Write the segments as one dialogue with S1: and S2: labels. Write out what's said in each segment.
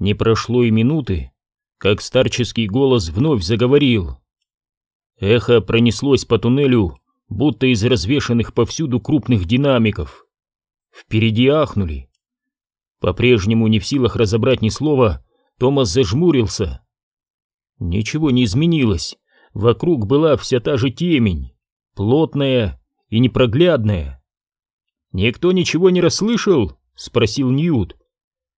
S1: Не прошло и минуты, как старческий голос вновь заговорил. Эхо пронеслось по туннелю, будто из развешанных повсюду крупных динамиков. Впереди ахнули. По-прежнему не в силах разобрать ни слова, Томас зажмурился. Ничего не изменилось, вокруг была вся та же темень, плотная и непроглядная. «Никто ничего не расслышал?» — спросил Ньют.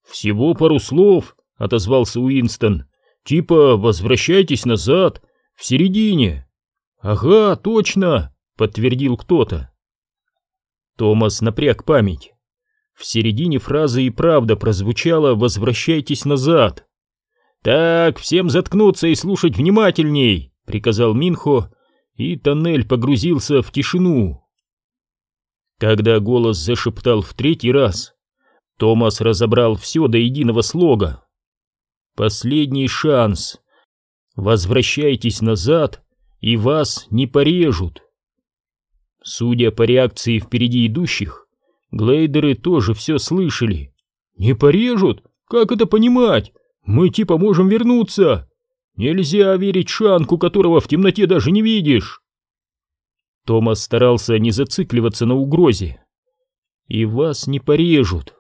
S1: «Всего пару слов», — отозвался Уинстон. Типа возвращайтесь назад, в середине. Ага, точно, подтвердил кто-то. Томас напряг память. В середине фразы и правда прозвучало «возвращайтесь назад». «Так, всем заткнуться и слушать внимательней», — приказал Минхо, и тоннель погрузился в тишину. Когда голос зашептал в третий раз, Томас разобрал все до единого слога. Последний шанс. Возвращайтесь назад, и вас не порежут. Судя по реакции впереди идущих, глейдеры тоже все слышали. Не порежут? Как это понимать? Мы типа можем вернуться. Нельзя верить Шанку, которого в темноте даже не видишь. Томас старался не зацикливаться на угрозе. И вас не порежут.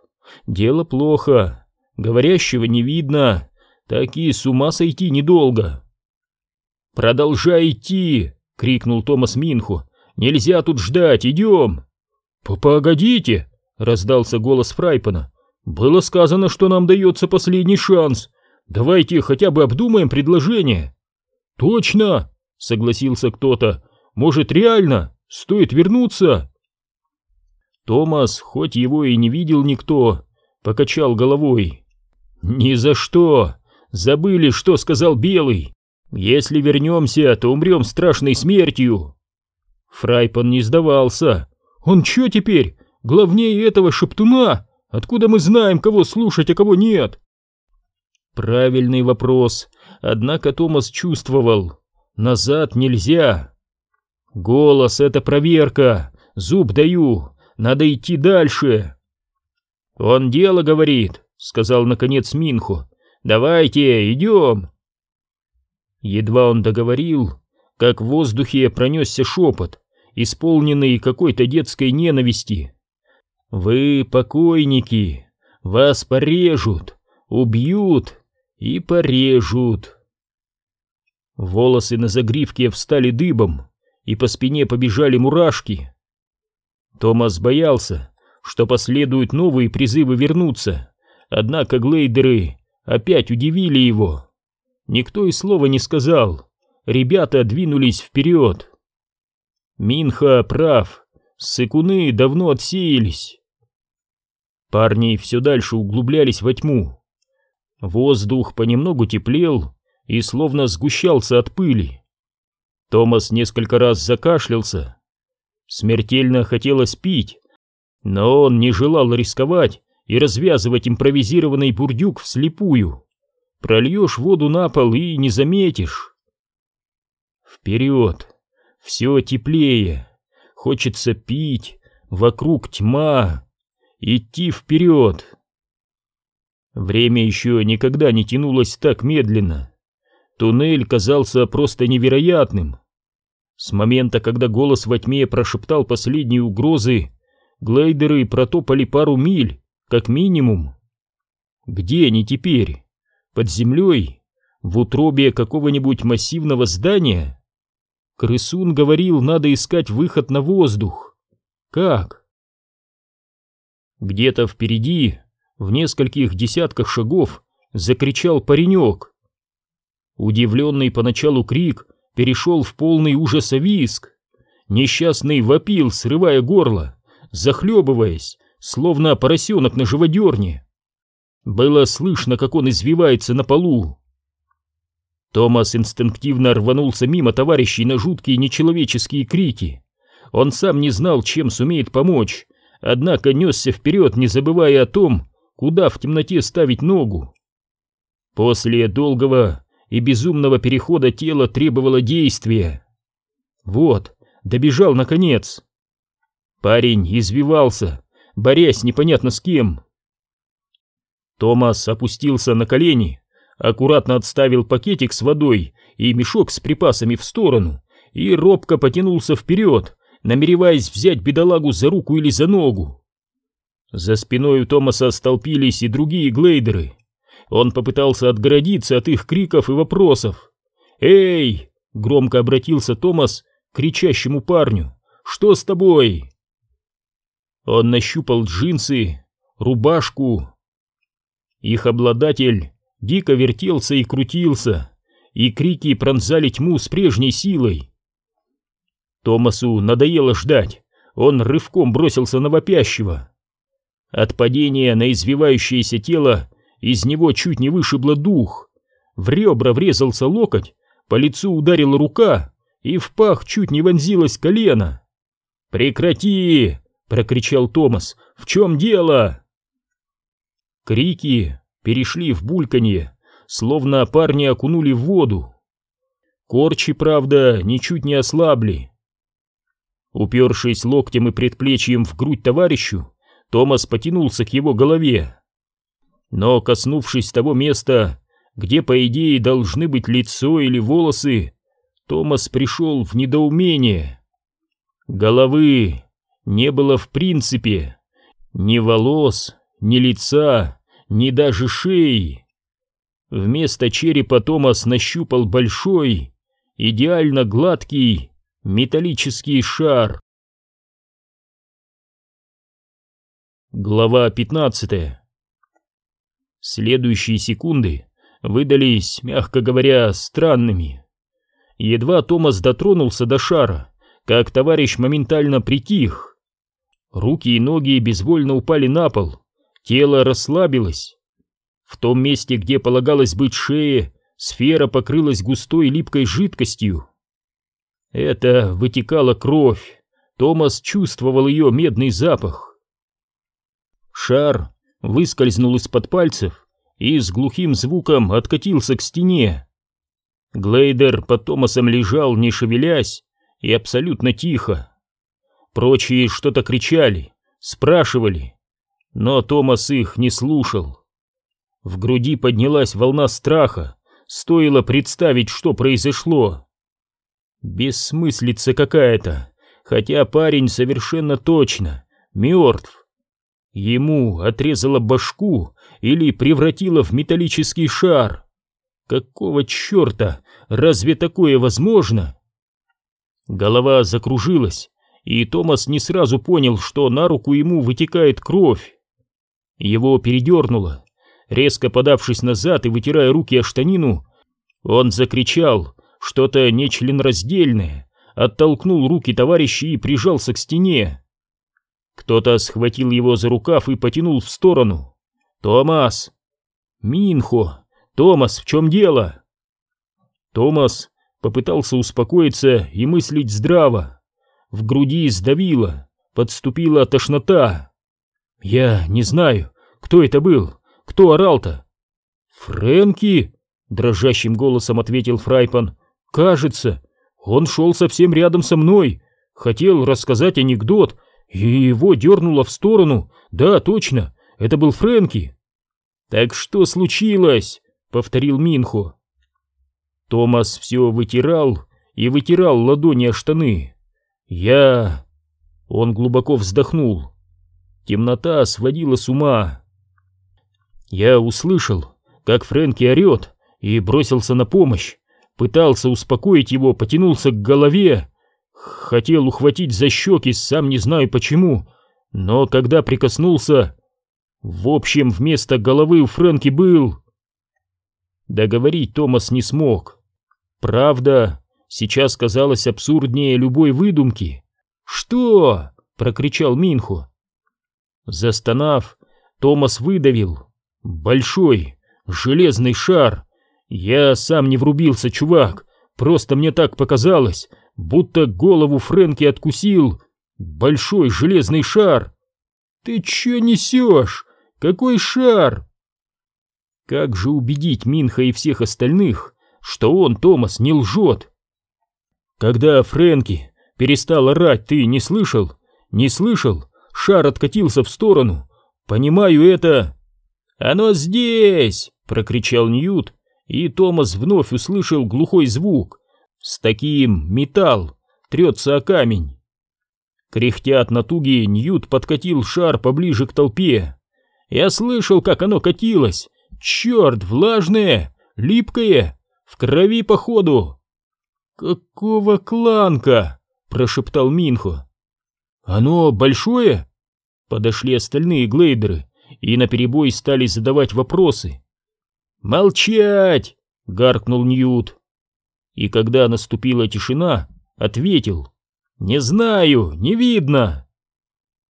S1: Дело плохо. Говорящего не видно. Такие с ума сойти недолго. «Продолжай идти!» — крикнул Томас Минху. «Нельзя тут ждать, идем!» «Погодите!» — раздался голос Фрайпана. «Было сказано, что нам дается последний шанс. Давайте хотя бы обдумаем предложение». «Точно!» — согласился кто-то. «Может, реально? Стоит вернуться?» Томас, хоть его и не видел никто, покачал головой. «Ни за что! Забыли, что сказал Белый. Если вернемся, то умрем страшной смертью. Фрайпан не сдавался. Он что теперь? Главнее этого шептуна? Откуда мы знаем, кого слушать, а кого нет? Правильный вопрос. Однако Томас чувствовал. Назад нельзя. Голос — это проверка. Зуб даю. Надо идти дальше. Он дело говорит, — сказал наконец Минху. Давайте, идем!» Едва он договорил, как в воздухе пронесся шепот, исполненный какой-то детской ненависти. «Вы покойники, вас порежут, убьют и порежут!» Волосы на загривке встали дыбом, и по спине побежали мурашки. Томас боялся, что последуют новые призывы вернуться, однако глейдеры опять удивили его. Никто и слова не сказал. Ребята двинулись вперед. Минха прав. Сыкуны давно отсеялись. Парни все дальше углублялись во тьму. Воздух понемногу теплел и словно сгущался от пыли. Томас несколько раз закашлялся. Смертельно хотелось пить, но он не желал рисковать и развязывать импровизированный бурдюк вслепую. Прольешь воду на пол и не заметишь. Вперед! Все теплее. Хочется пить. Вокруг тьма. Идти вперед. Время еще никогда не тянулось так медленно. Туннель казался просто невероятным. С момента, когда голос во тьме прошептал последние угрозы, глейдеры протопали пару миль, как минимум. Где они теперь? Под землей? В утробе какого-нибудь массивного здания? Крысун говорил, надо искать выход на воздух. Как? Где-то впереди, в нескольких десятках шагов, закричал паренек. Удивленный поначалу крик перешел в полный ужаса виск. Несчастный вопил, срывая горло, захлебываясь, словно поросенок на живодерне. Было слышно, как он извивается на полу. Томас инстинктивно рванулся мимо товарищей на жуткие нечеловеческие крики. Он сам не знал, чем сумеет помочь, однако несся вперед, не забывая о том, куда в темноте ставить ногу. После долгого и безумного перехода тело требовало действия. Вот, добежал наконец. Парень извивался, борясь непонятно с кем. Томас опустился на колени, аккуратно отставил пакетик с водой и мешок с припасами в сторону и робко потянулся вперед, намереваясь взять бедолагу за руку или за ногу. За спиной у Томаса столпились и другие глейдеры. Он попытался отгородиться от их криков и вопросов. «Эй!» — громко обратился Томас к кричащему парню. «Что с тобой?» Он нащупал джинсы, рубашку. Их обладатель дико вертелся и крутился, и крики пронзали тьму с прежней силой. Томасу надоело ждать, он рывком бросился на вопящего. От падения на извивающееся тело из него чуть не вышибло дух. В ребра врезался локоть, по лицу ударила рука, и в пах чуть не вонзилось колено. «Прекрати!» — прокричал Томас. «В чем дело?» Крики перешли в бульканье, словно парни окунули в воду. Корчи, правда, ничуть не ослабли. Упершись локтем и предплечьем в грудь товарищу, Томас потянулся к его голове. Но, коснувшись того места, где, по идее, должны быть лицо или волосы, Томас пришел в недоумение. Головы не было в принципе, ни волос, ни лица, ни даже шеи. Вместо черепа Томас нащупал большой, идеально гладкий, Металлический шар. Глава 15. Следующие секунды выдались, мягко говоря, странными. Едва Томас дотронулся до шара, как товарищ моментально притих. Руки и ноги безвольно упали на пол, тело расслабилось. В том месте, где полагалось быть шее, сфера покрылась густой липкой жидкостью. Это вытекала кровь. Томас чувствовал ее медный запах. Шар выскользнул из-под пальцев и с глухим звуком откатился к стене. Глейдер под Томасом лежал, не шевелясь, и абсолютно тихо. Прочие что-то кричали, спрашивали, но Томас их не слушал. В груди поднялась волна страха, стоило представить, что произошло. Бессмыслица какая-то, хотя парень совершенно точно мертв. Ему отрезала башку или превратила в металлический шар. Какого черта? Разве такое возможно? Голова закружилась, и Томас не сразу понял, что на руку ему вытекает кровь. Его передернуло. Резко подавшись назад и вытирая руки о штанину, он закричал что-то нечленораздельное, оттолкнул руки товарища и прижался к стене. Кто-то схватил его за рукав и потянул в сторону. «Томас!» «Минхо! Томас, в чем дело?» Томас попытался успокоиться и мыслить здраво. В груди сдавило, подступила тошнота. «Я не знаю, кто это был, кто орал-то?» «Фрэнки!» — дрожащим голосом ответил Фрайпан. Кажется, он шел совсем рядом со мной, хотел рассказать анекдот, и его дернуло в сторону. Да, точно, это был Фрэнки. «Так что случилось?» — повторил Минхо. Томас все вытирал и вытирал ладони о штаны. «Я...» Он глубоко вздохнул. Темнота сводила с ума. Я услышал, как Фрэнки орет, и бросился на помощь. Пытался успокоить его, потянулся к голове. Хотел ухватить за щеки, сам не знаю почему. Но когда прикоснулся... В общем, вместо головы у Фрэнки был... Договорить Томас не смог. Правда, сейчас казалось абсурднее любой выдумки. «Что?» — прокричал Минху. Застонав, Томас выдавил. Большой, железный шар я сам не врубился, чувак. Просто мне так показалось, будто голову Фрэнки откусил большой железный шар. Ты чё несешь? Какой шар? Как же убедить Минха и всех остальных, что он, Томас, не лжет? Когда Фрэнки перестал орать, ты не слышал? Не слышал? Шар откатился в сторону. Понимаю это. «Оно здесь!» — прокричал Ньют, и Томас вновь услышал глухой звук. С таким металл трется о камень. Кряхтя от натуги, Ньют подкатил шар поближе к толпе. Я слышал, как оно катилось. Черт, влажное, липкое, в крови походу. «Какого кланка?» — прошептал Минхо. «Оно большое?» Подошли остальные глейдеры и наперебой стали задавать вопросы. «Молчать!» — гаркнул Ньют. И когда наступила тишина, ответил. «Не знаю, не видно!»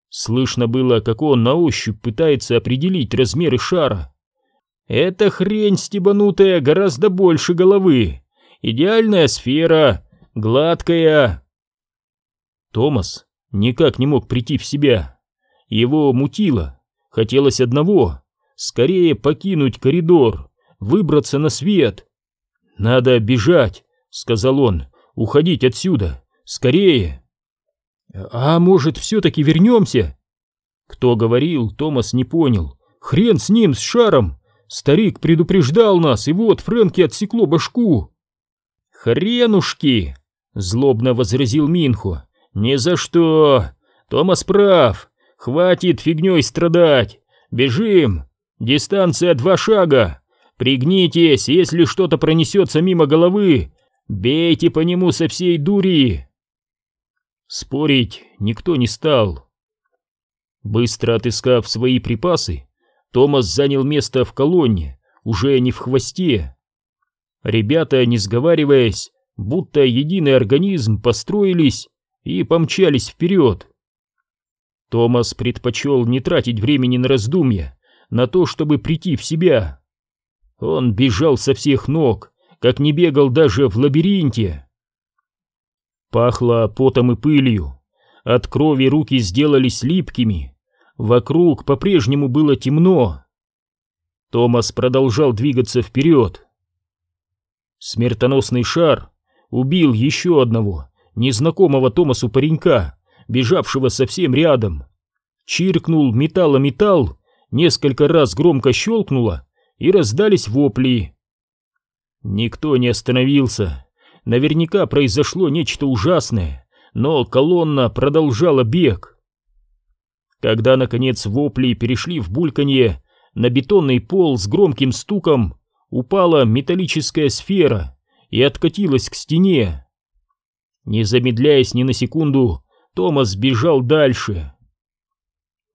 S1: Слышно было, как он на ощупь пытается определить размеры шара. «Эта хрень стебанутая гораздо больше головы. Идеальная сфера, гладкая». Томас никак не мог прийти в себя. Его мутило. Хотелось одного — скорее покинуть коридор, выбраться на свет. «Надо бежать», — сказал он, — «уходить отсюда, скорее». «А может, все-таки вернемся?» Кто говорил, Томас не понял. «Хрен с ним, с шаром! Старик предупреждал нас, и вот Фрэнки отсекло башку!» «Хренушки!» — злобно возразил Минхо. «Ни за что! Томас прав! Хватит фигней страдать! Бежим! Дистанция два шага! Пригнитесь, если что-то пронесется мимо головы! Бейте по нему со всей дури!» Спорить никто не стал. Быстро отыскав свои припасы, Томас занял место в колонне, уже не в хвосте. Ребята, не сговариваясь, будто единый организм, построились и помчались вперед. Томас предпочел не тратить времени на раздумья, на то, чтобы прийти в себя. Он бежал со всех ног, как не бегал даже в лабиринте. Пахло потом и пылью. От крови руки сделались липкими. Вокруг по-прежнему было темно. Томас продолжал двигаться вперед. Смертоносный шар убил еще одного, незнакомого Томасу паренька, бежавшего совсем рядом. Чиркнул металл-металл, несколько раз громко щелкнуло, и раздались вопли. Никто не остановился. Наверняка произошло нечто ужасное, но колонна продолжала бег. Когда, наконец, вопли перешли в бульканье, на бетонный пол с громким стуком упала металлическая сфера и откатилась к стене. Не замедляясь ни на секунду, Томас бежал дальше.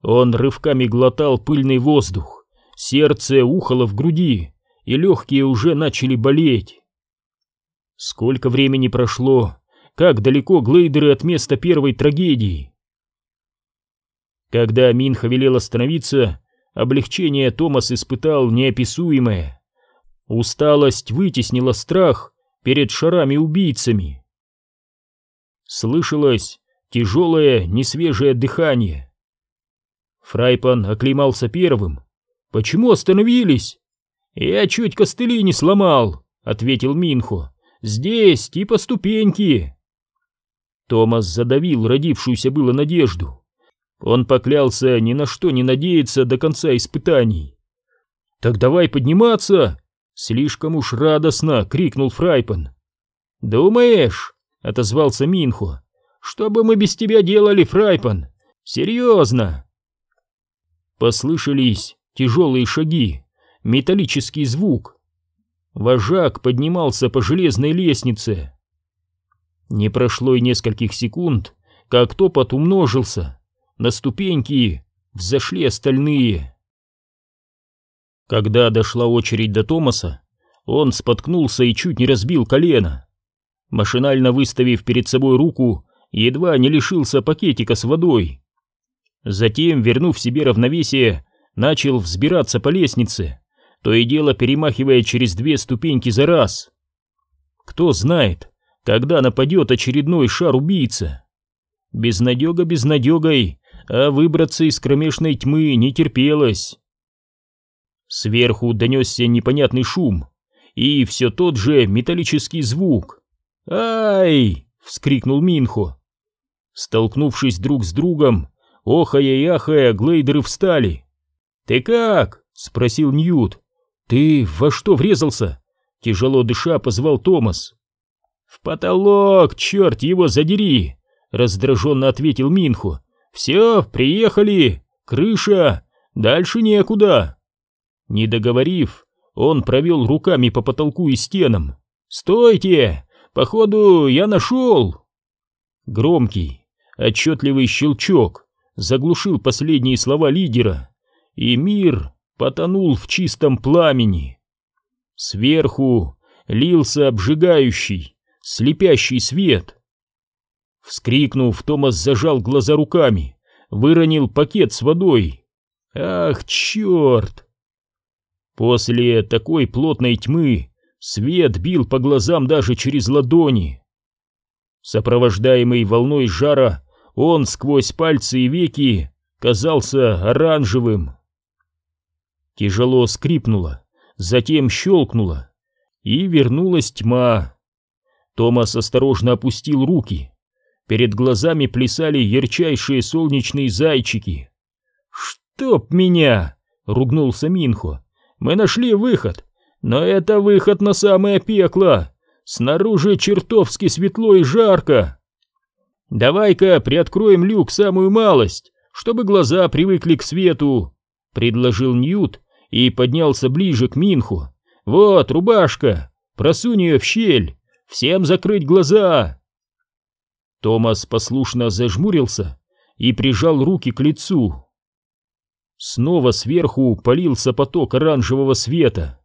S1: Он рывками глотал пыльный воздух, сердце ухало в груди, и легкие уже начали болеть. Сколько времени прошло, как далеко глейдеры от места первой трагедии. Когда Минха велел остановиться, облегчение Томас испытал неописуемое. Усталость вытеснила страх перед шарами-убийцами. Слышалось тяжелое, несвежее дыхание. Фрайпан оклемался первым. «Почему остановились?» «Я чуть костыли не сломал», — ответил Минхо. Здесь, типа ступеньки. Томас задавил родившуюся было надежду. Он поклялся ни на что не надеяться до конца испытаний. «Так давай подниматься!» Слишком уж радостно крикнул Фрайпан. «Думаешь?» — отозвался Минхо. «Что бы мы без тебя делали, Фрайпан? Серьезно!» Послышались тяжелые шаги, металлический звук. Вожак поднимался по железной лестнице. Не прошло и нескольких секунд, как топот умножился. На ступеньки взошли остальные. Когда дошла очередь до Томаса, он споткнулся и чуть не разбил колено. Машинально выставив перед собой руку, едва не лишился пакетика с водой. Затем, вернув себе равновесие, начал взбираться по лестнице то и дело перемахивая через две ступеньки за раз. Кто знает, когда нападет очередной шар-убийца. Безнадега безнадегой, а выбраться из кромешной тьмы не терпелось. Сверху донесся непонятный шум, и все тот же металлический звук. «Ай!» — вскрикнул Минхо. Столкнувшись друг с другом, охая и ахая, глейдеры встали. «Ты как?» спросил Ньют. «Ты во что врезался?» Тяжело дыша позвал Томас. «В потолок, черт его задери!» Раздраженно ответил Минху. «Все, приехали! Крыша! Дальше некуда!» Не договорив, он провел руками по потолку и стенам. «Стойте! Походу, я нашел!» Громкий, отчетливый щелчок заглушил последние слова лидера, и мир потонул в чистом пламени. Сверху лился обжигающий, слепящий свет. Вскрикнув, Томас зажал глаза руками, выронил пакет с водой. Ах, черт! После такой плотной тьмы свет бил по глазам даже через ладони. Сопровождаемый волной жара, он сквозь пальцы и веки казался оранжевым. Тяжело скрипнуло, затем щелкнуло, и вернулась тьма. Томас осторожно опустил руки. Перед глазами плясали ярчайшие солнечные зайчики. «Чтоб меня!» — ругнулся Минхо. «Мы нашли выход, но это выход на самое пекло. Снаружи чертовски светло и жарко. Давай-ка приоткроем люк самую малость, чтобы глаза привыкли к свету», — предложил Ньют, и поднялся ближе к Минху. «Вот, рубашка! Просунь ее в щель! Всем закрыть глаза!» Томас послушно зажмурился и прижал руки к лицу. Снова сверху полился поток оранжевого света.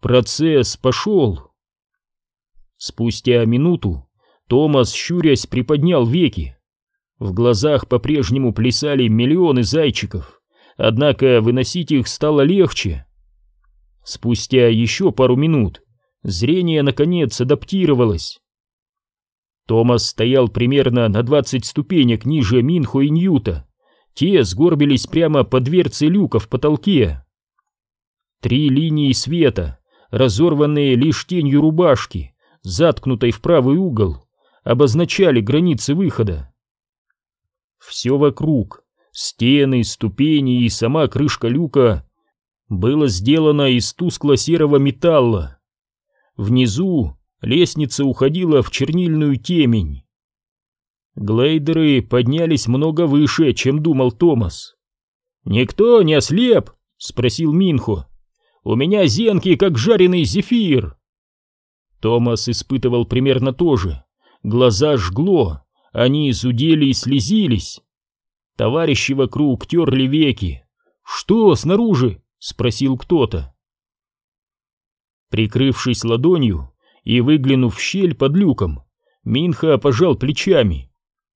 S1: Процесс пошел. Спустя минуту Томас, щурясь, приподнял веки. В глазах по-прежнему плясали миллионы зайчиков однако выносить их стало легче. Спустя еще пару минут зрение наконец адаптировалось. Томас стоял примерно на 20 ступенек ниже Минхо и Ньюта. Те сгорбились прямо под дверцей люка в потолке. Три линии света, разорванные лишь тенью рубашки, заткнутой в правый угол, обозначали границы выхода. Все вокруг Стены, ступени и сама крышка люка было сделано из тускло-серого металла. Внизу лестница уходила в чернильную темень. Глейдеры поднялись много выше, чем думал Томас. «Никто не ослеп?» — спросил Минхо. «У меня зенки, как жареный зефир!» Томас испытывал примерно то же. Глаза жгло, они зудели и слезились. Товарищи вокруг терли веки. «Что снаружи?» — спросил кто-то. Прикрывшись ладонью и выглянув в щель под люком, Минха пожал плечами.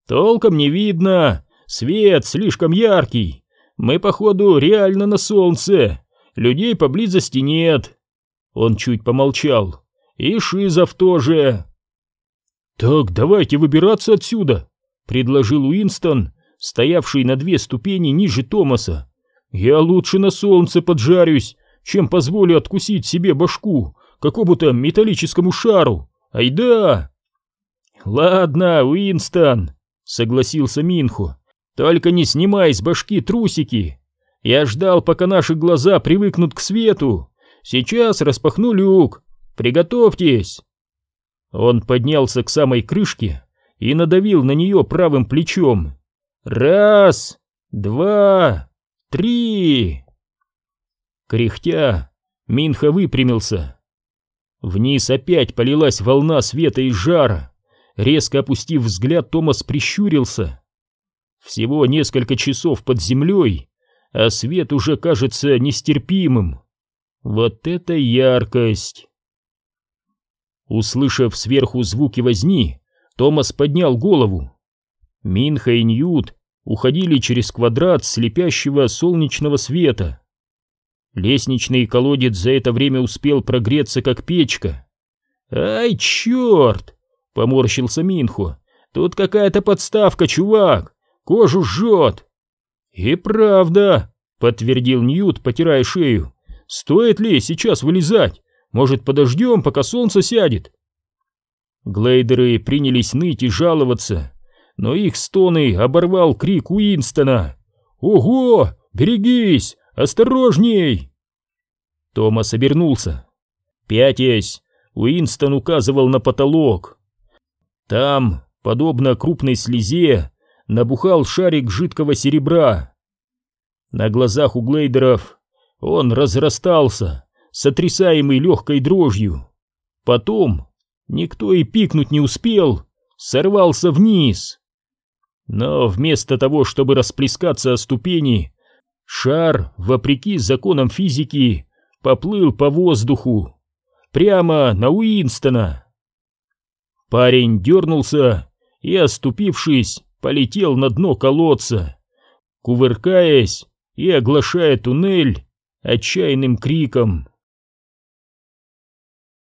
S1: «Толком не видно, свет слишком яркий. Мы, походу, реально на солнце, людей поблизости нет». Он чуть помолчал. «И Шизов тоже». «Так давайте выбираться отсюда», — предложил Уинстон, стоявший на две ступени ниже Томаса. «Я лучше на солнце поджарюсь, чем позволю откусить себе башку какому-то металлическому шару. Айда!» «Ладно, Уинстон», — согласился Минху, — «только не снимай с башки трусики. Я ждал, пока наши глаза привыкнут к свету. Сейчас распахну люк. Приготовьтесь». Он поднялся к самой крышке и надавил на нее правым плечом. Раз, два, три. Кряхтя, Минха выпрямился. Вниз опять полилась волна света и жара. Резко опустив взгляд, Томас прищурился. Всего несколько часов под землей, а свет уже кажется нестерпимым. Вот это яркость! Услышав сверху звуки возни, Томас поднял голову. Минха и Ньют уходили через квадрат слепящего солнечного света. Лестничный колодец за это время успел прогреться, как печка. «Ай, черт!» — поморщился Минхо. «Тут какая-то подставка, чувак! Кожу жжет!» «И правда!» — подтвердил Ньют, потирая шею. «Стоит ли сейчас вылезать? Может, подождем, пока солнце сядет?» Глейдеры принялись ныть и жаловаться но их стоны оборвал крик Уинстона. «Ого! Берегись! Осторожней!» Томас обернулся. Пятясь, Уинстон указывал на потолок. Там, подобно крупной слезе, набухал шарик жидкого серебра. На глазах у глейдеров он разрастался, сотрясаемый легкой дрожью. Потом, никто и пикнуть не успел, сорвался вниз. Но вместо того, чтобы расплескаться о ступени, шар, вопреки законам физики, поплыл по воздуху, прямо на Уинстона. Парень дернулся и, оступившись, полетел на дно колодца, кувыркаясь и оглашая туннель отчаянным криком.